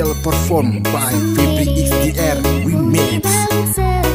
official performed by VPXDR. We made it.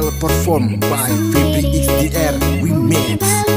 Official perform by Febri XDR Remix.